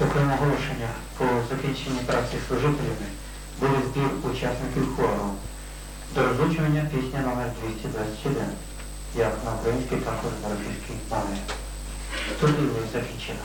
Окрім оголошення по закінченні праці служителями буде збір учасників хору. До розлучування пісня номер 221, як на українській, так і на російській мові. Тут і закінчено.